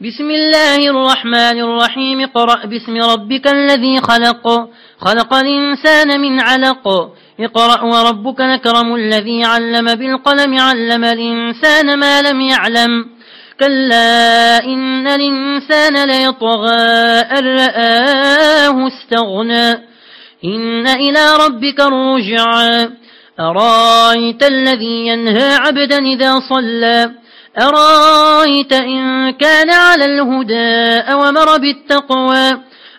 بسم الله الرحمن الرحيم. قرأ باسم ربك الذي خلق. خلق الإنسان من علق. اقرأ وربك نكرم الذي علم بالقلم. علم الإنسان ما لم يعلم. كلا إن الإنسان ليطغى أن رآه استغنى. إن إلى ربك الرجع أرأيت الذي ينهى عبدا إذا صلى؟ أرايت إن كان على الهدى أو مر بالتقوى؟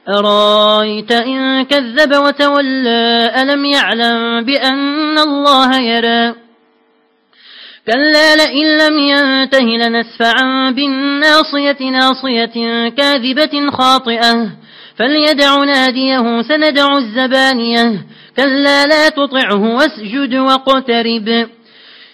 أرايت إن كذب وتولى ألم يعلم بأن الله يرى؟ كلا لئن لم ينته لنسفعا بالناصية ناصية كاذبة خاطئة فليدع ناديه سندع الزبانية كلا لا تطعه واسجد واقترب.